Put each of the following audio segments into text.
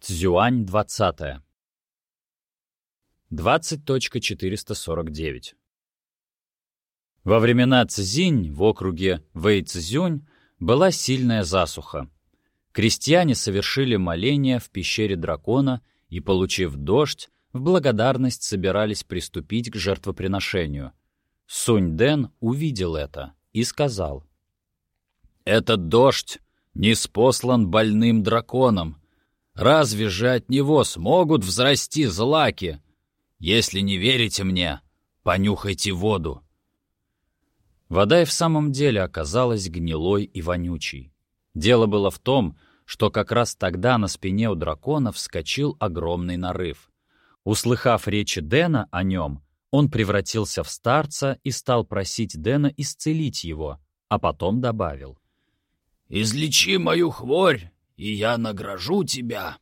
Цзюань 20. 20.449 Во времена Цзинь в округе Вэйцзюнь была сильная засуха. Крестьяне совершили моление в пещере дракона и, получив дождь, в благодарность собирались приступить к жертвоприношению. Сунь-Дэн увидел это и сказал. «Этот дождь не спослан больным драконом. Разве же от него смогут взрасти злаки? Если не верите мне, понюхайте воду». Вода и в самом деле оказалась гнилой и вонючей. Дело было в том, что как раз тогда на спине у дракона вскочил огромный нарыв. Услыхав речи Дэна о нем, он превратился в старца и стал просить Дэна исцелить его, а потом добавил. «Излечи мою хворь, и я награжу тебя».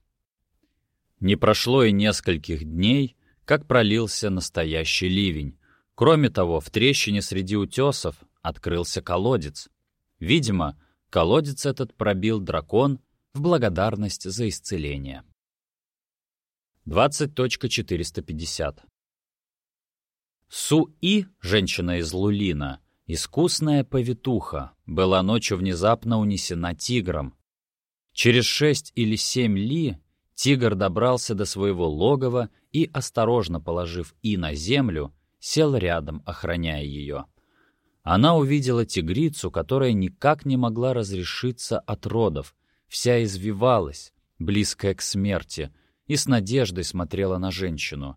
Не прошло и нескольких дней, как пролился настоящий ливень, Кроме того, в трещине среди утесов открылся колодец. Видимо, колодец этот пробил дракон в благодарность за исцеление. 20.450 Су-И, женщина из Лулина, искусная повитуха, была ночью внезапно унесена тигром. Через шесть или семь ли тигр добрался до своего логова и, осторожно положив И на землю, сел рядом, охраняя ее. Она увидела тигрицу, которая никак не могла разрешиться от родов, вся извивалась, близкая к смерти, и с надеждой смотрела на женщину.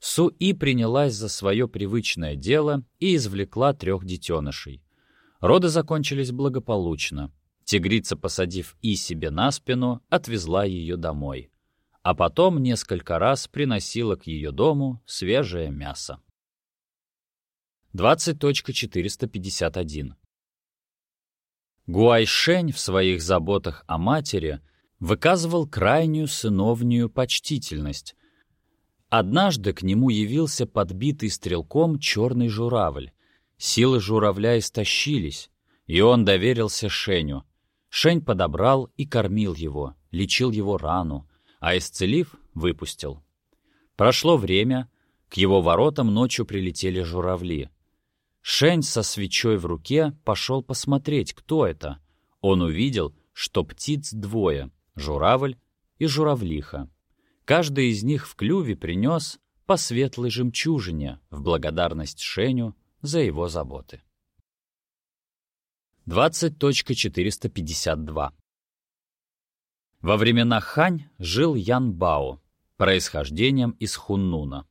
Су-И принялась за свое привычное дело и извлекла трех детенышей. Роды закончились благополучно. Тигрица, посадив И себе на спину, отвезла ее домой. А потом несколько раз приносила к ее дому свежее мясо. 20.451. Гуайшень в своих заботах о матери выказывал крайнюю сыновнюю почтительность. Однажды к нему явился подбитый стрелком черный журавль. Силы журавля истощились, и он доверился Шеню. Шень подобрал и кормил его, лечил его рану, а исцелив, выпустил. Прошло время, к его воротам ночью прилетели журавли. Шень со свечой в руке пошел посмотреть, кто это. Он увидел, что птиц двое — журавль и журавлиха. Каждый из них в клюве принес по светлой жемчужине в благодарность Шеню за его заботы. 20.452 Во времена Хань жил Ян Бао, происхождением из Хуннуна.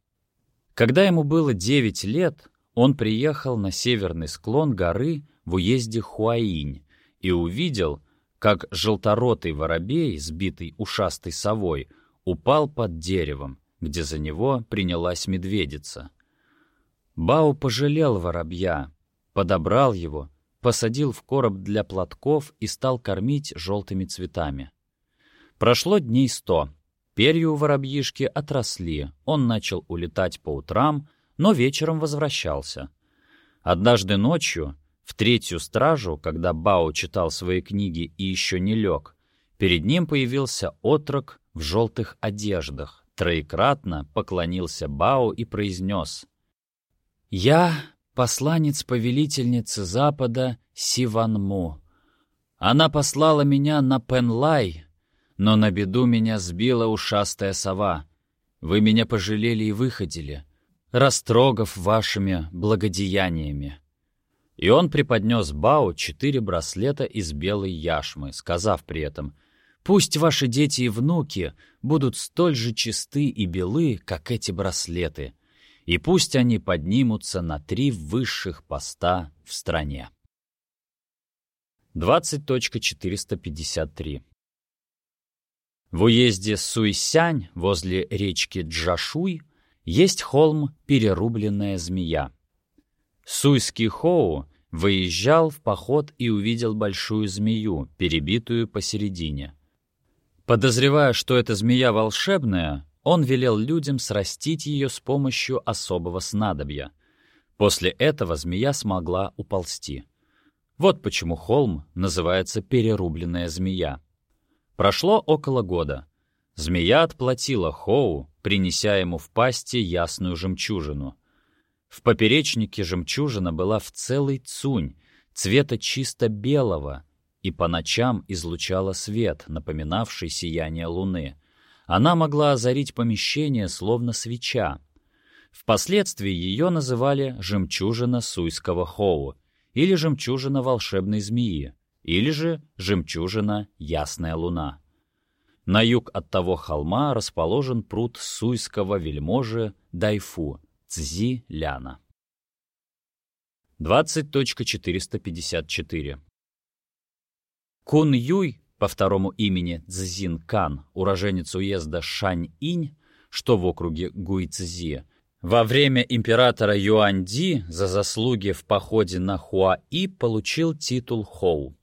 Когда ему было 9 лет, он приехал на северный склон горы в уезде Хуаинь и увидел, как желторотый воробей, сбитый ушастой совой, упал под деревом, где за него принялась медведица. Бао пожалел воробья, подобрал его, посадил в короб для платков и стал кормить желтыми цветами. Прошло дней сто. Перья у воробьишки отросли, он начал улетать по утрам, но вечером возвращался. Однажды ночью, в третью стражу, когда Бао читал свои книги и еще не лег, перед ним появился отрок в желтых одеждах, троекратно поклонился Бао и произнес «Я посланец повелительницы Запада Сиванму. Она послала меня на Пенлай, но на беду меня сбила ушастая сова. Вы меня пожалели и выходили растрогав вашими благодеяниями». И он преподнес Бао четыре браслета из белой яшмы, сказав при этом, «Пусть ваши дети и внуки будут столь же чисты и белы, как эти браслеты, и пусть они поднимутся на три высших поста в стране». 20.453 В уезде Суйсянь возле речки Джашуй есть холм «Перерубленная змея». Суйский Хоу выезжал в поход и увидел большую змею, перебитую посередине. Подозревая, что эта змея волшебная, он велел людям срастить ее с помощью особого снадобья. После этого змея смогла уползти. Вот почему холм называется «Перерубленная змея». Прошло около года. Змея отплатила Хоу, принеся ему в пасти ясную жемчужину. В поперечнике жемчужина была в целый цунь, цвета чисто белого, и по ночам излучала свет, напоминавший сияние луны. Она могла озарить помещение, словно свеча. Впоследствии ее называли «жемчужина суйского Хоу» или «жемчужина волшебной змеи», или же «жемчужина ясная луна». На юг от того холма расположен пруд суйского вельможи Дайфу, Цзи Ляна. 20.454 Кун Юй, по второму имени Цзин Кан, уроженец уезда Шань-Инь, что в округе Гуйцзи, во время императора Юаньди за заслуги в походе на Хуаи получил титул Хоу.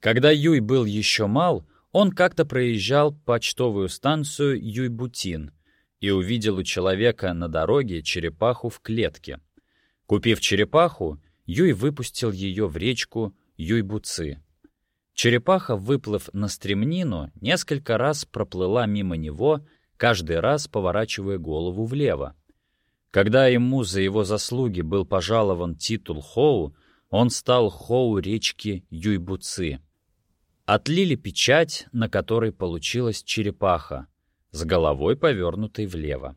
Когда Юй был еще мал, он как-то проезжал почтовую станцию Юйбутин и увидел у человека на дороге черепаху в клетке. Купив черепаху, Юй выпустил ее в речку Юйбуцы. Черепаха, выплыв на стремнину, несколько раз проплыла мимо него, каждый раз поворачивая голову влево. Когда ему за его заслуги был пожалован титул Хоу, он стал Хоу речки Юйбуцы. Отлили печать, на которой получилась черепаха, с головой повернутой влево.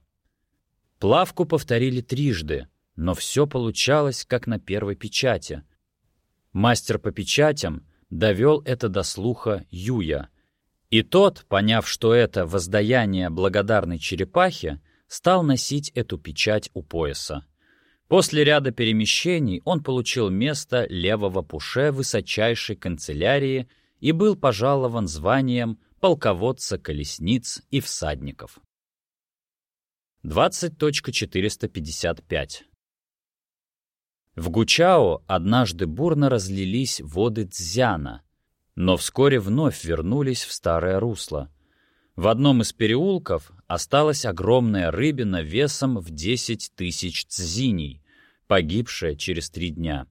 Плавку повторили трижды, но все получалось, как на первой печати. Мастер по печатям довел это до слуха Юя. И тот, поняв, что это воздаяние благодарной черепахе, стал носить эту печать у пояса. После ряда перемещений он получил место левого пуше высочайшей канцелярии и был пожалован званием полководца колесниц и всадников. 20.455 в Гучао однажды бурно разлились воды Цзяна, но вскоре вновь вернулись в старое русло. В одном из переулков осталась огромная рыбина весом в 10 тысяч цзиней, погибшая через три дня.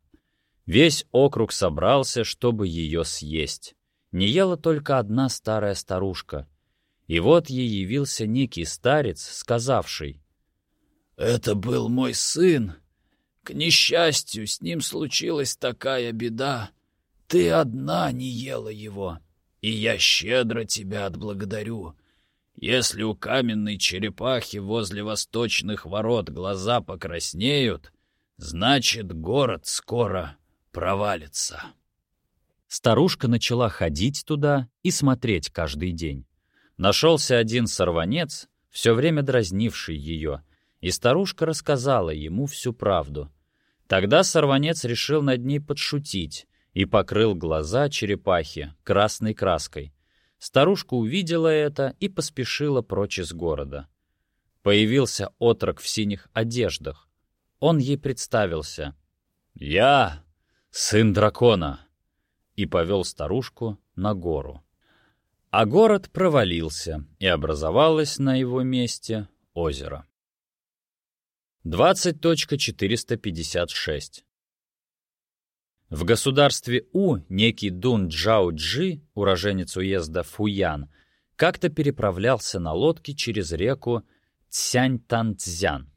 Весь округ собрался, чтобы ее съесть. Не ела только одна старая старушка. И вот ей явился некий старец, сказавший, «Это был мой сын, к несчастью, с ним случилась такая беда. Ты одна не ела его, и я щедро тебя отблагодарю. Если у каменной черепахи возле восточных ворот глаза покраснеют, значит, город скоро провалится. Старушка начала ходить туда и смотреть каждый день. Нашелся один сорванец, все время дразнивший ее, и старушка рассказала ему всю правду. Тогда сорванец решил над ней подшутить и покрыл глаза черепахи красной краской. Старушка увидела это и поспешила прочь из города. Появился отрок в синих одеждах. Он ей представился. «Я сын дракона!» и повел старушку на гору. А город провалился, и образовалось на его месте озеро. 20.456 В государстве У некий Дун Джао Джи, уроженец уезда Фуян, как-то переправлялся на лодке через реку Цянь-Тан-Цзян.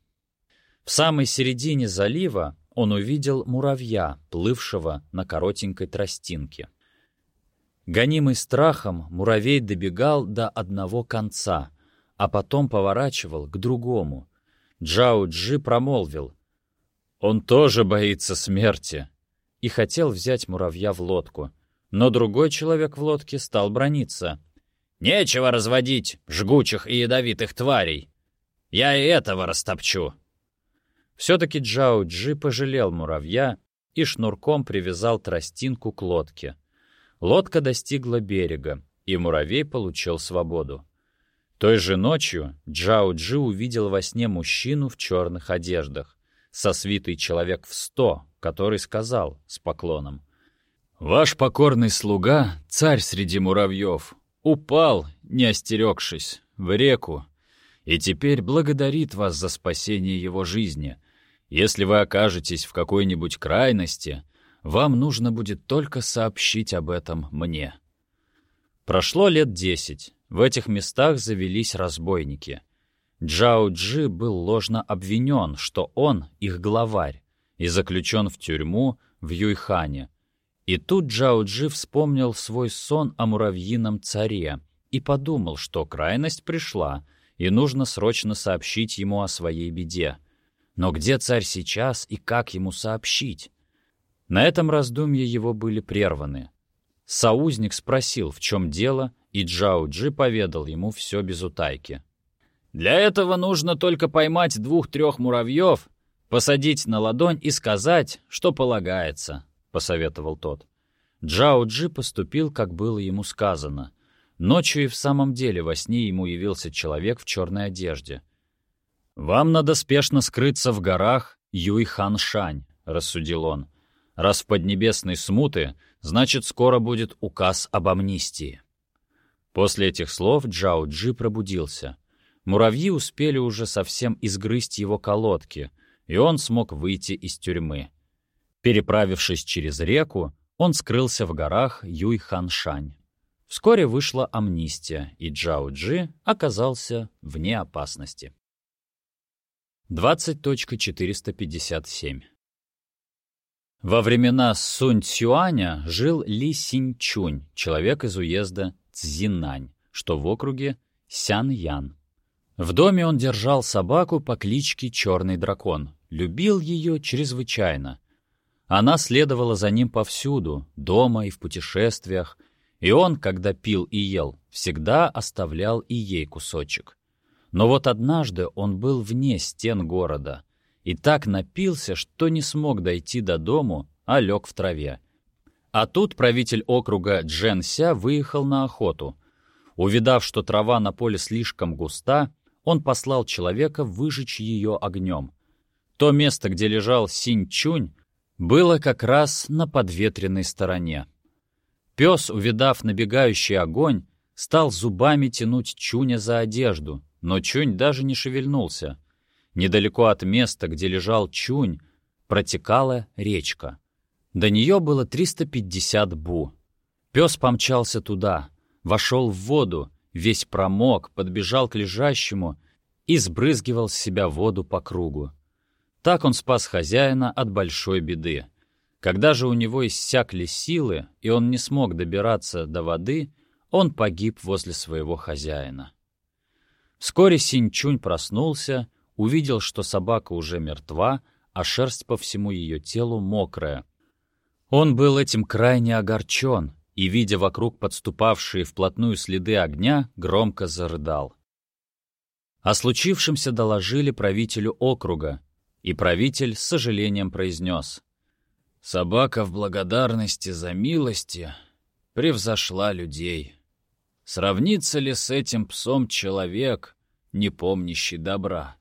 В самой середине залива он увидел муравья, плывшего на коротенькой тростинке. Гонимый страхом, муравей добегал до одного конца, а потом поворачивал к другому — Джао Джи промолвил. «Он тоже боится смерти!» и хотел взять муравья в лодку. Но другой человек в лодке стал брониться. «Нечего разводить жгучих и ядовитых тварей! Я и этого растопчу!» Все-таки Джао Джи пожалел муравья и шнурком привязал тростинку к лодке. Лодка достигла берега, и муравей получил свободу. Той же ночью Джао Джи увидел во сне мужчину в черных одеждах, со свитой человек в сто, который сказал с поклоном. «Ваш покорный слуга, царь среди муравьев, упал, не остерегшись, в реку, и теперь благодарит вас за спасение его жизни. Если вы окажетесь в какой-нибудь крайности, вам нужно будет только сообщить об этом мне». Прошло лет десять. В этих местах завелись разбойники. Джао Джи был ложно обвинен, что он их главарь, и заключен в тюрьму в Юйхане. И тут Джао Джи вспомнил свой сон о муравьином царе и подумал, что крайность пришла, и нужно срочно сообщить ему о своей беде. Но где царь сейчас и как ему сообщить? На этом раздумья его были прерваны. Соузник спросил, в чем дело, и Джао Джи поведал ему все без утайки. «Для этого нужно только поймать двух-трех муравьев, посадить на ладонь и сказать, что полагается», — посоветовал тот. Джао Джи поступил, как было ему сказано. Ночью и в самом деле во сне ему явился человек в черной одежде. «Вам надо спешно скрыться в горах Юйхан-Шань», — рассудил он. «Раз в Поднебесной смуты, значит, скоро будет указ об амнистии». После этих слов Джао Джи пробудился. Муравьи успели уже совсем изгрызть его колодки, и он смог выйти из тюрьмы. Переправившись через реку, он скрылся в горах Юйханшань. Вскоре вышла амнистия, и Джао Джи оказался вне опасности. 20.457 Во времена Сунь Цюаня жил Ли Синь Чунь, человек из уезда Цзинань, что в округе Сян-Ян. В доме он держал собаку по кличке Черный Дракон, любил ее чрезвычайно. Она следовала за ним повсюду, дома и в путешествиях, и он, когда пил и ел, всегда оставлял и ей кусочек. Но вот однажды он был вне стен города и так напился, что не смог дойти до дому, а лег в траве. А тут правитель округа Джен Ся выехал на охоту. Увидав, что трава на поле слишком густа, он послал человека выжечь ее огнем. То место, где лежал Синь-Чунь, было как раз на подветренной стороне. Пес, увидав набегающий огонь, стал зубами тянуть Чуня за одежду, но Чунь даже не шевельнулся. Недалеко от места, где лежал Чунь, протекала речка. До нее было 350 бу. Пес помчался туда, вошел в воду, весь промок, подбежал к лежащему и сбрызгивал с себя воду по кругу. Так он спас хозяина от большой беды. Когда же у него иссякли силы, и он не смог добираться до воды, он погиб возле своего хозяина. Вскоре Синчунь проснулся, увидел, что собака уже мертва, а шерсть по всему ее телу мокрая, он был этим крайне огорчен и, видя вокруг подступавшие вплотную следы огня, громко зарыдал. О случившемся доложили правителю округа, и правитель с сожалением произнес. «Собака в благодарности за милости превзошла людей. Сравнится ли с этим псом человек, не помнящий добра?»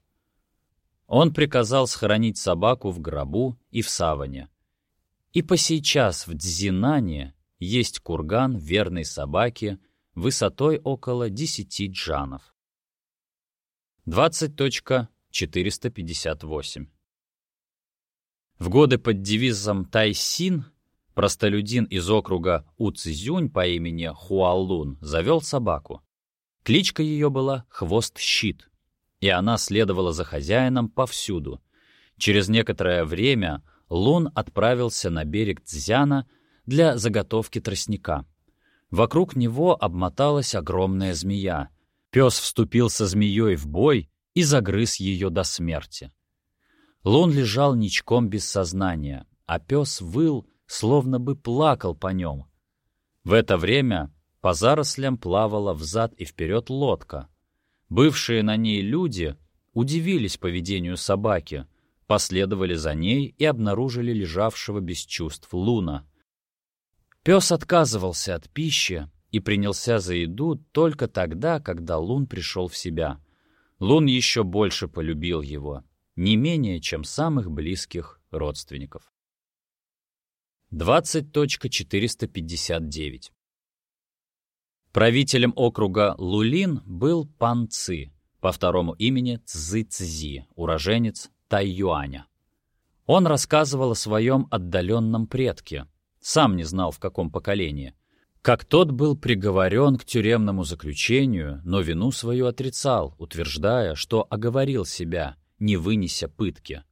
Он приказал схоронить собаку в гробу и в саване, и по сейчас в Дзинане есть курган верной собаки высотой около 10 джанов. 20.458 В годы под девизом Тайсин простолюдин из округа Уцзюнь по имени Хуалун завел собаку. Кличка ее была «Хвост-щит», и она следовала за хозяином повсюду. Через некоторое время Лун отправился на берег Цзяна для заготовки тростника. Вокруг него обмоталась огромная змея. Пес вступил со змеей в бой и загрыз ее до смерти. Лун лежал ничком без сознания, а пес выл, словно бы плакал по нем. В это время по зарослям плавала взад и вперед лодка. Бывшие на ней люди удивились поведению собаки, последовали за ней и обнаружили лежавшего без чувств Луна. Пес отказывался от пищи и принялся за еду только тогда, когда Лун пришел в себя. Лун еще больше полюбил его, не менее, чем самых близких родственников. 20.459 Правителем округа Лулин был Пан Ци, по второму имени Цзы Цзи, уроженец Тайюаня. Он рассказывал о своем отдаленном предке, сам не знал в каком поколении. как тот был приговорен к тюремному заключению, но вину свою отрицал, утверждая, что оговорил себя, не вынеся пытки.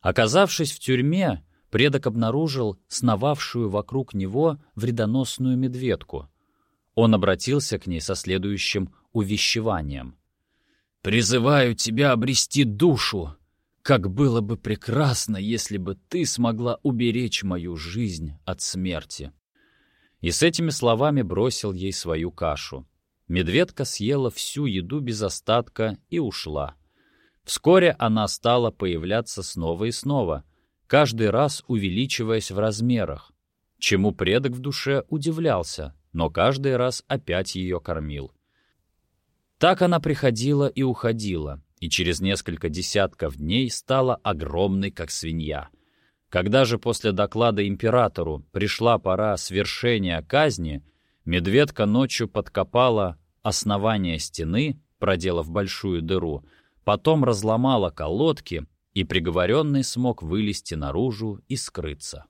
Оказавшись в тюрьме, предок обнаружил сновавшую вокруг него вредоносную медведку. Он обратился к ней со следующим увещеванием. «Призываю тебя обрести душу. Как было бы прекрасно, если бы ты смогла уберечь мою жизнь от смерти!» И с этими словами бросил ей свою кашу. Медведка съела всю еду без остатка и ушла. Вскоре она стала появляться снова и снова — каждый раз увеличиваясь в размерах, чему предок в душе удивлялся, но каждый раз опять ее кормил. Так она приходила и уходила, и через несколько десятков дней стала огромной, как свинья. Когда же после доклада императору пришла пора свершения казни, медведка ночью подкопала основание стены, проделав большую дыру, потом разломала колодки и приговоренный смог вылезти наружу и скрыться.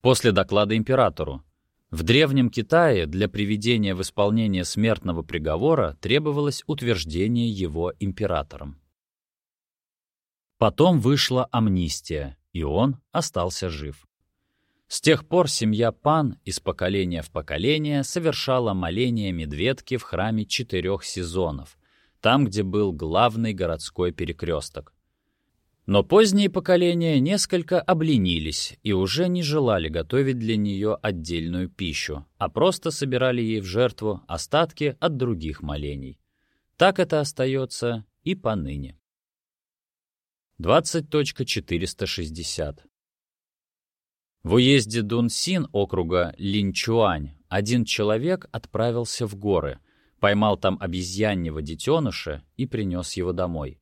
После доклада императору. В Древнем Китае для приведения в исполнение смертного приговора требовалось утверждение его императором. Потом вышла амнистия, и он остался жив. С тех пор семья Пан из поколения в поколение совершала моление медведки в храме четырех сезонов, там, где был главный городской перекресток. Но поздние поколения несколько обленились и уже не желали готовить для нее отдельную пищу, а просто собирали ей в жертву остатки от других молений. Так это остается и поныне. 20.460 В уезде Дунсин округа Линчуань один человек отправился в горы — поймал там обезьяннего детеныша и принес его домой.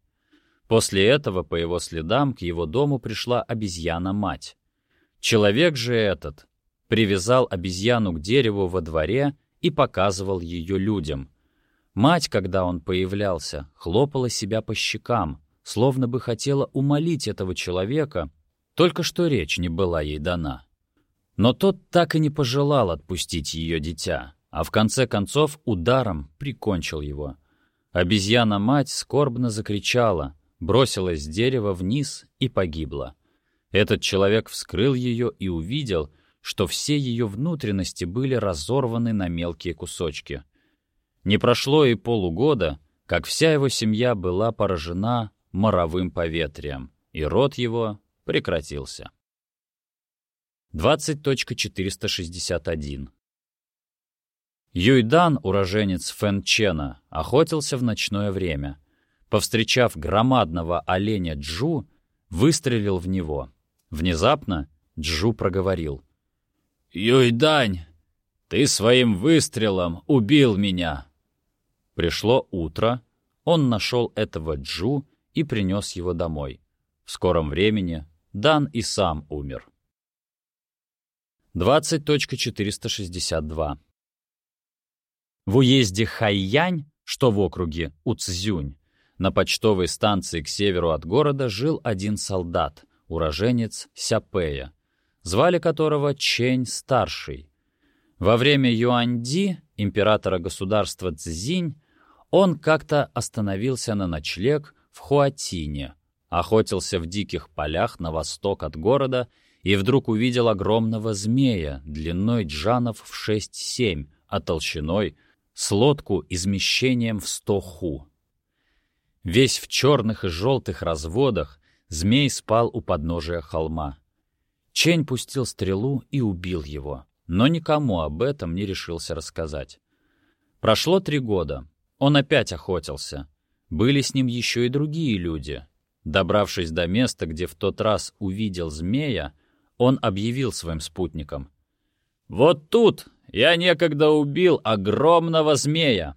После этого, по его следам, к его дому пришла обезьяна-мать. Человек же этот привязал обезьяну к дереву во дворе и показывал ее людям. Мать, когда он появлялся, хлопала себя по щекам, словно бы хотела умолить этого человека, только что речь не была ей дана. Но тот так и не пожелал отпустить ее дитя а в конце концов ударом прикончил его. Обезьяна-мать скорбно закричала, бросилась с дерева вниз и погибла. Этот человек вскрыл ее и увидел, что все ее внутренности были разорваны на мелкие кусочки. Не прошло и полугода, как вся его семья была поражена моровым поветрием, и род его прекратился. 20.461 Юйдан, уроженец Фэнчена, охотился в ночное время. Повстречав громадного оленя Джу, выстрелил в него. Внезапно Джу проговорил. «Юйдань, ты своим выстрелом убил меня!» Пришло утро, он нашел этого Джу и принес его домой. В скором времени Дан и сам умер. 20.462 в уезде Хайянь, что в округе Уцзюнь, на почтовой станции к северу от города жил один солдат, уроженец Сяпея, звали которого Чень Старший. Во время Юаньди, императора государства Цзинь, он как-то остановился на ночлег в Хуатине, охотился в диких полях на восток от города и вдруг увидел огромного змея длиной джанов в 6-7, а толщиной — с лодку измещением в сто ху. Весь в черных и желтых разводах, змей спал у подножия холма. Чень пустил стрелу и убил его, но никому об этом не решился рассказать. Прошло три года. Он опять охотился. Были с ним еще и другие люди. Добравшись до места, где в тот раз увидел змея, он объявил своим спутникам. «Вот тут я некогда убил огромного змея!»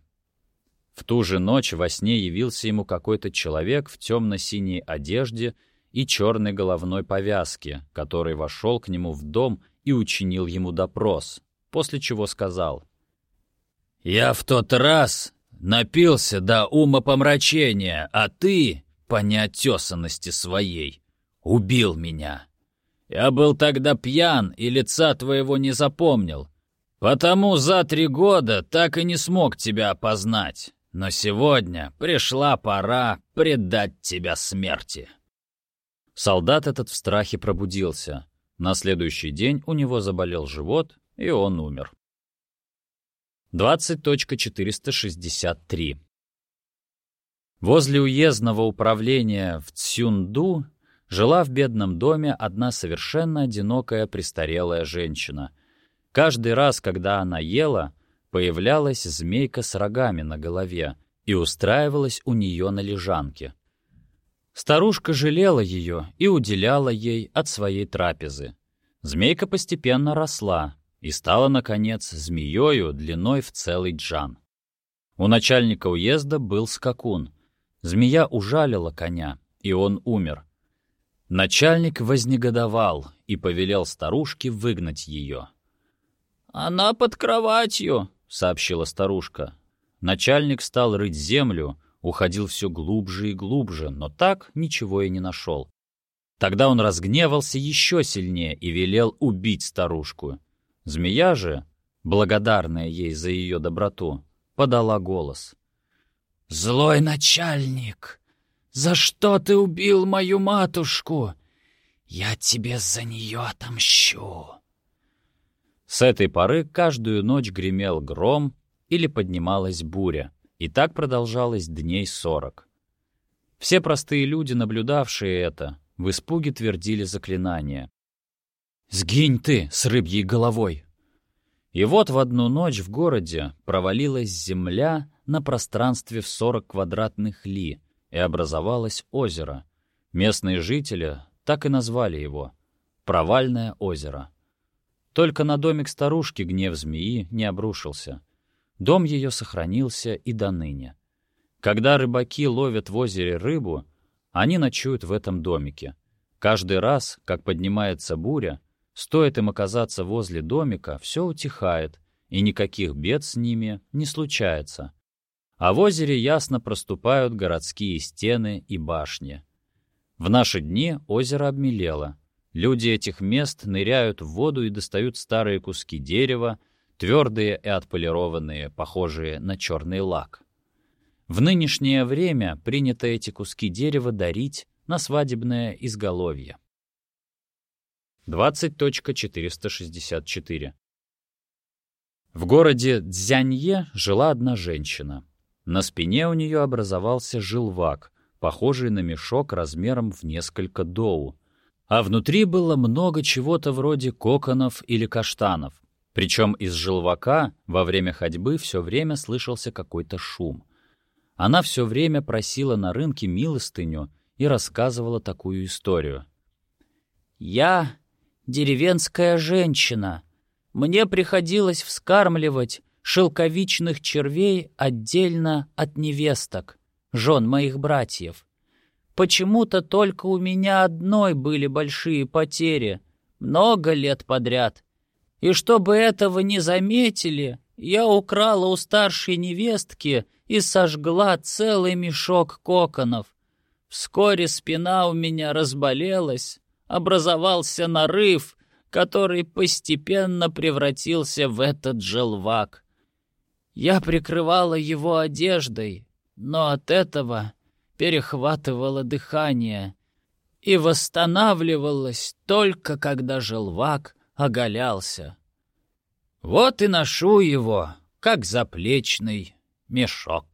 В ту же ночь во сне явился ему какой-то человек в темно-синей одежде и черной головной повязке, который вошел к нему в дом и учинил ему допрос, после чего сказал. «Я в тот раз напился до ума помрачения, а ты, по неотесанности своей, убил меня. Я был тогда пьян и лица твоего не запомнил. Потому за три года так и не смог тебя опознать. Но сегодня пришла пора предать тебя смерти». Солдат этот в страхе пробудился. На следующий день у него заболел живот, и он умер. 20.463 Возле уездного управления в Цюнду жила в бедном доме одна совершенно одинокая престарелая женщина. Каждый раз, когда она ела, появлялась змейка с рогами на голове и устраивалась у нее на лежанке. Старушка жалела ее и уделяла ей от своей трапезы. Змейка постепенно росла и стала, наконец, змеёю длиной в целый джан. У начальника уезда был скакун. Змея ужалила коня, и он умер. Начальник вознегодовал и повелел старушке выгнать ее. «Она под кроватью», — сообщила старушка. Начальник стал рыть землю, уходил все глубже и глубже, но так ничего и не нашел. Тогда он разгневался еще сильнее и велел убить старушку. Змея же, благодарная ей за ее доброту, подала голос. «Злой начальник, за что ты убил мою матушку? Я тебе за нее отомщу!» С этой поры каждую ночь гремел гром или поднималась буря, и так продолжалось дней сорок. Все простые люди, наблюдавшие это, в испуге твердили заклинание. «Сгинь ты с рыбьей головой!» И вот в одну ночь в городе провалилась земля на пространстве в 40 квадратных ли, и образовалось озеро. Местные жители так и назвали его — Провальное озеро. Только на домик старушки гнев змеи не обрушился. Дом ее сохранился и до ныне. Когда рыбаки ловят в озере рыбу, они ночуют в этом домике. Каждый раз, как поднимается буря, стоит им оказаться возле домика, все утихает, и никаких бед с ними не случается. А в озере ясно проступают городские стены и башни. В наши дни озеро обмелело. Люди этих мест ныряют в воду и достают старые куски дерева, твердые и отполированные, похожие на черный лак. В нынешнее время принято эти куски дерева дарить на свадебное изголовье. 20.464 В городе Дзянье жила одна женщина. На спине у нее образовался желвак, похожий на мешок размером в несколько доу. А внутри было много чего-то вроде коконов или каштанов. Причем из желвака во время ходьбы все время слышался какой-то шум. Она все время просила на рынке милостыню и рассказывала такую историю. «Я деревенская женщина. Мне приходилось вскармливать шелковичных червей отдельно от невесток, жен моих братьев. Почему-то только у меня одной были большие потери, много лет подряд. И чтобы этого не заметили, я украла у старшей невестки и сожгла целый мешок коконов. Вскоре спина у меня разболелась, образовался нарыв, который постепенно превратился в этот желвак. Я прикрывала его одеждой, но от этого перехватывало дыхание и восстанавливалось только когда желвак оголялся. Вот и ношу его, как заплечный мешок.